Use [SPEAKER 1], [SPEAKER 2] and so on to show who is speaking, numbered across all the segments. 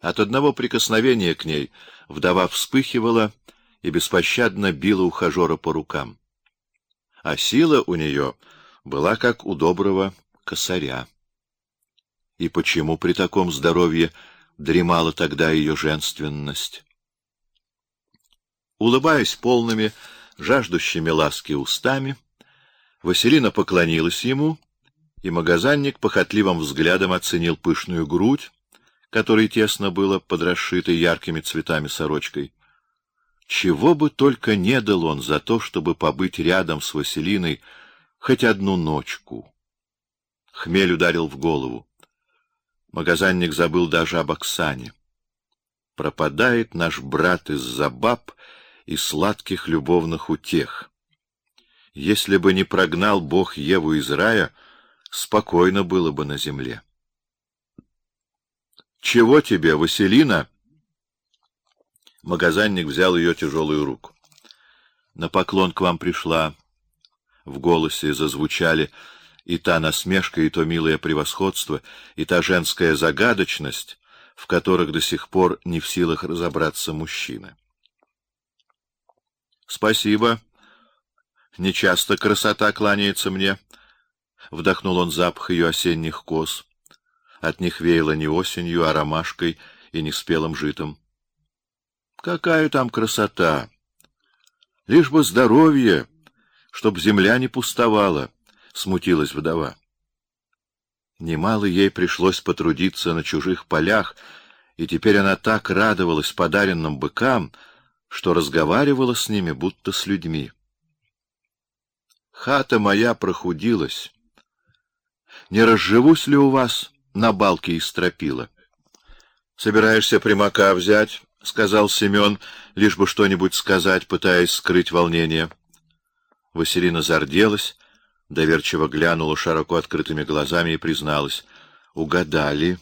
[SPEAKER 1] От одного прикосновения к ней вдова вспыхивала и беспощадно била ухажера по рукам. А сила у нее была как у доброго косаря. И почему при таком здоровье дремала тогда ее женственность? Улыбаясь полными, жаждущими ласки устами, Василина поклонилась ему, и магазинник похотливым взглядом оценил пышную грудь, которой тесно было под расшитой яркими цветами сорочкой. Чего бы только не дал он за то, чтобы побыть рядом с Василиной хоть одну ночку. Хмель ударил в голову. Магазинник забыл даже об Оксане. Пропадает наш брат из-за баб и сладких любовных утех. Если бы не прогнал Бог Еву из рая, спокойно было бы на земле. Чего тебе, Василина? Магазинник взял ее тяжелую руку. На поклон к вам пришла. В голосе зазвучали и та насмешка, и то милое превосходство, и та женская загадочность, в которых до сих пор не в силах разобраться мужчина. Спасибо. Не часто красота кланяется мне. Вдохнул он запах ее осенних кос. От них веяло не осенью, а ромашкой и неспелым житом. Какая там красота! Лишь бы здоровье, чтоб земля не пустовала смутилась вдова. Немало ей пришлось потрудиться на чужих полях, и теперь она так радовалась подаренным быкам, что разговаривала с ними будто с людьми. Хата моя прохудилась. Не разживусь ли у вас на балке из стропила? Собираешься примака взять? сказал Семен, лишь бы что-нибудь сказать, пытаясь скрыть волнение. Василина зарделась доверчиво глянула широко открытыми глазами и призналась: "Угадали".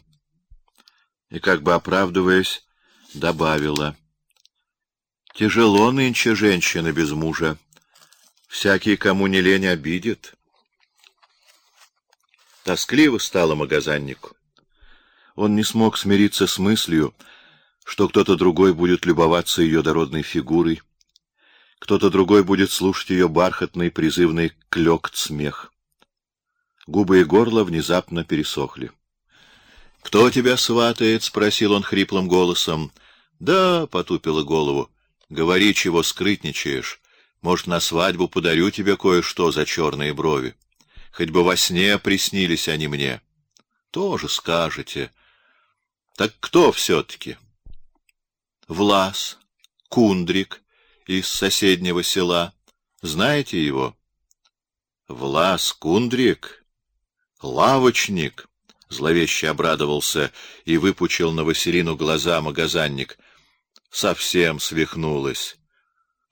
[SPEAKER 1] И как бы оправдываясь, добавила: "Тяжело нынче женщина без мужа. Всякий, кому не лень, обидит". Тоскливо стало магазиннику. Он не смог смириться с мыслью, что кто-то другой будет любоваться ее дородной фигурой кто-то другой будет слушать ее бархатный призывный клёкот смех. Губы и горло внезапно пересохли. Кто тебя сватает? спросил он хриплым голосом. Да, потупила голову. Говори, чего скрытничаешь. Может, на свадьбу подарю тебе кое-что за черные брови. Хоть бы во сне приснились они мне. Тоже скажете. Так кто все-таки? Влас, Кундрик, из соседнего села. Знаете его? Влас Кундрик, лавочник, зловеще обрадовался и выпучил на Василину глаза магазинник. Совсем свихнулась.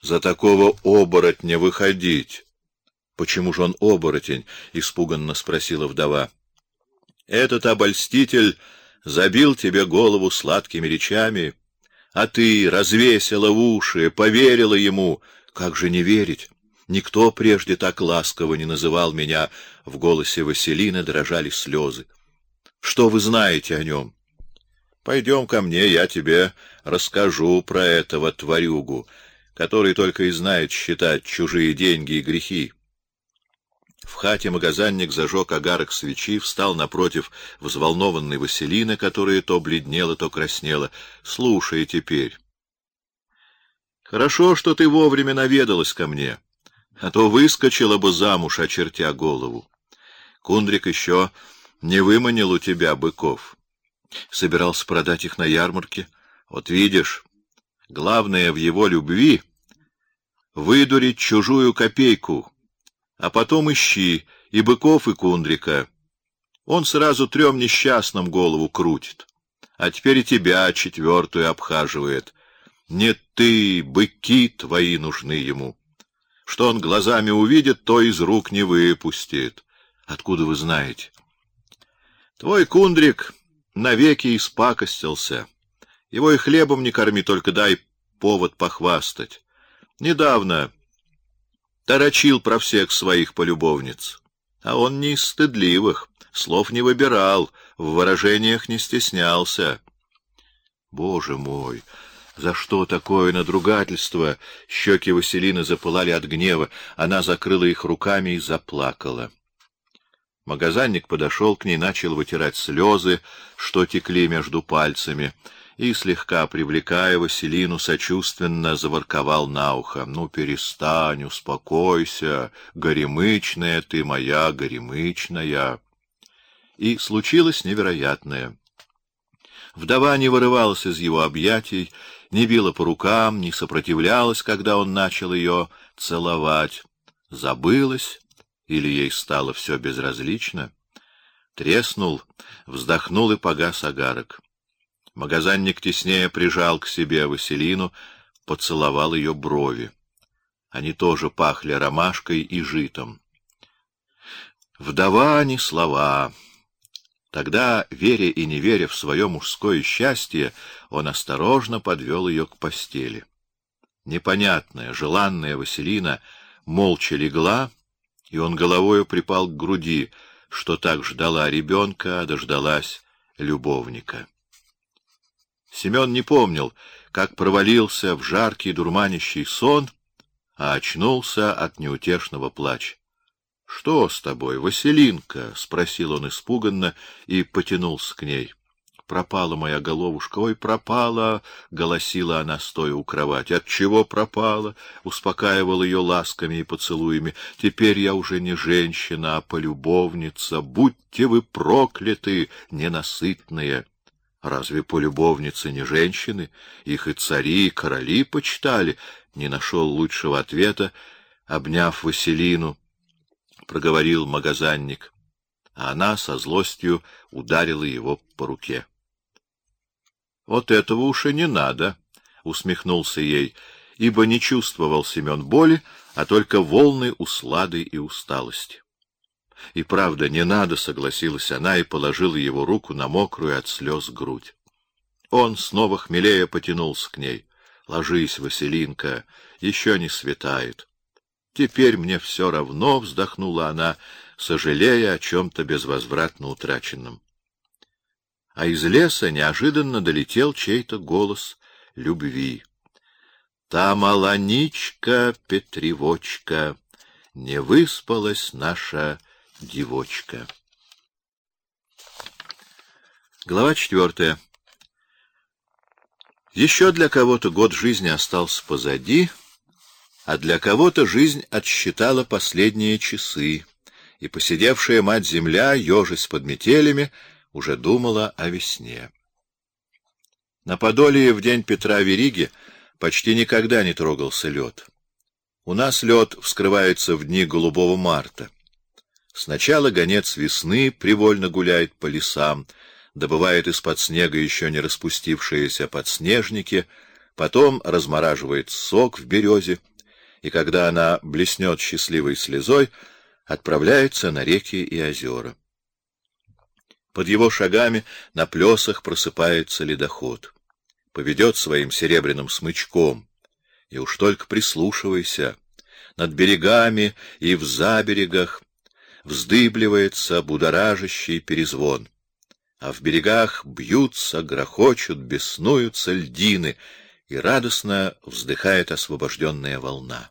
[SPEAKER 1] За такого оборотня выходить. Почему же он оборотень? испуганно спросила вдова. Этот обольститель забил тебе голову сладкими речами а ты развесила уши, поверила ему. Как же не верить? Никто прежде так ласково не называл меня. В голосе Василины дрожали слезы. Что вы знаете о нем? Пойдем ко мне, я тебе расскажу про этого тварюгу, который только и знает считать чужие деньги и грехи. В хате магазинник зажег огарок свечи, встал напротив взволнованной Василины, которая то бледнела, то краснела. Слушай теперь. Хорошо, что ты вовремя наведалась ко мне, а то выскочила бы замуж, очертя голову. Кундрик еще не выманил у тебя быков. Собирался продать их на ярмарке. Вот видишь, главное в его любви выдурить чужую копейку а потом ищи и быков, и кундрика. Он сразу трем несчастным голову крутит, а теперь и тебя четвертую обхаживает. Не ты, быки твои нужны ему. Что он глазами увидит, то из рук не выпустит. Откуда вы знаете? Твой кундрик навеки испакостился. Его и хлебом не корми, только дай повод похвастать. Недавно Тарачил про всех своих полюбовниц. А он не из стыдливых, слов не выбирал, в выражениях не стеснялся. Боже мой! За что такое надругательство? Щеки Василины запылали от гнева. Она закрыла их руками и заплакала. Магазинник подошел к ней, начал вытирать слезы, что текли между пальцами, и, слегка привлекая Василину, сочувственно заворковал на ухо. — Ну, перестань, успокойся, горемычная ты моя, горемычная. И случилось невероятное. Вдова не вырывалась из его объятий, не била по рукам, не сопротивлялась, когда он начал ее целовать. Забылась или ей стало все безразлично? Треснул, вздохнул и погас огарок. Магазинник теснее прижал к себе Василину, поцеловал ее брови. Они тоже пахли ромашкой и житом. Вдова не слова. Тогда, веря и не веря в свое мужское счастье, он осторожно подвел ее к постели. Непонятная, желанная Василина молча легла, и он головою припал к груди, что так ждала ребенка, а дождалась любовника. Семен не помнил, как провалился в жаркий дурманящий сон, а очнулся от неутешного плача. — Что с тобой, Василинка? — спросил он испуганно и потянулся к ней. Пропала моя головушка. Ой, пропала, голосила она, стоя у кровати. От чего пропала? успокаивал ее ласками и поцелуями. Теперь я уже не женщина, а полюбовница. Будьте вы прокляты, ненасытные. Разве полюбовницы не женщины? Их и цари, и короли почитали. Не нашел лучшего ответа, обняв Василину, проговорил магазинник, а она со злостью ударила его по руке. Вот этого уж и не надо, усмехнулся ей, ибо не чувствовал Семен боли, а только волны услады и усталости. И правда, не надо, согласилась она и положила его руку на мокрую от слез грудь. Он снова хмелея потянулся к ней. Ложись, Василинка, еще не светает. Теперь мне все равно, вздохнула она, сожалея о чем то безвозвратно утраченном а из леса неожиданно долетел чей-то голос любви. Та маланичка Петревочка, не выспалась наша девочка. Глава четвертая. Еще для кого-то год жизни остался позади, а для кого-то жизнь отсчитала последние часы, и посидевшая мать-земля, ежась под метелями, уже думала о весне. На Подоле в день Петра Вериги почти никогда не трогался лед. У нас лед вскрывается в дни голубого марта. Сначала гонец весны привольно гуляет по лесам, добывает из-под снега еще не распустившиеся подснежники, потом размораживает сок в березе, и когда она блеснет счастливой слезой, отправляется на реки и озера. Под его шагами на плесах просыпается ледоход. Поведет своим серебряным смычком. И уж только прислушивайся. Над берегами и в заберегах вздыбливается будоражащий перезвон. А в берегах бьются, грохочут, беснуются льдины, и радостно вздыхает освобожденная волна.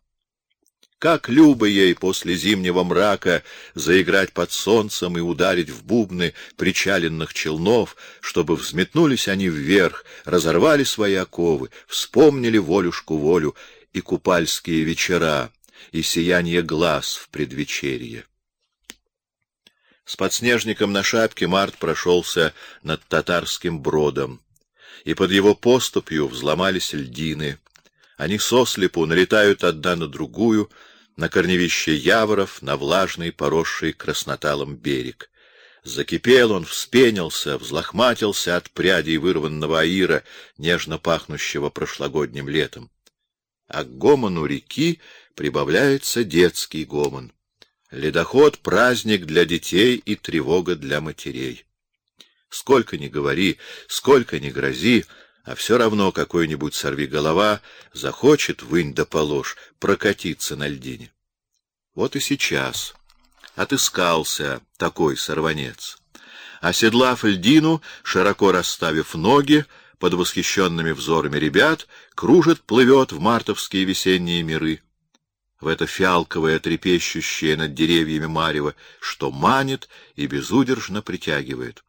[SPEAKER 1] Как любо ей после зимнего мрака заиграть под солнцем и ударить в бубны причаленных челнов, чтобы взметнулись они вверх, разорвали свои оковы, вспомнили волюшку волю и купальские вечера, и сияние глаз в предвечерье. С подснежником на шапке Март прошелся над татарским бродом, и под его поступью взломались льдины. Они сослепу налетают одна на другую, на корневище яворов, на влажный, поросший красноталом берег. Закипел он, вспенился, взлохматился от прядей вырванного аира, нежно пахнущего прошлогодним летом. А к гомону реки прибавляется детский гомон. Ледоход — праздник для детей и тревога для матерей. Сколько ни говори, сколько ни грози, а все равно какой-нибудь сорвиголова захочет вынь да положь прокатиться на льдине. Вот и сейчас отыскался такой сорванец. Оседлав льдину, широко расставив ноги, под восхищенными взорами ребят, кружит, плывет в мартовские весенние миры. В это фиалковое, трепещущее над деревьями марево, что манит и безудержно притягивает.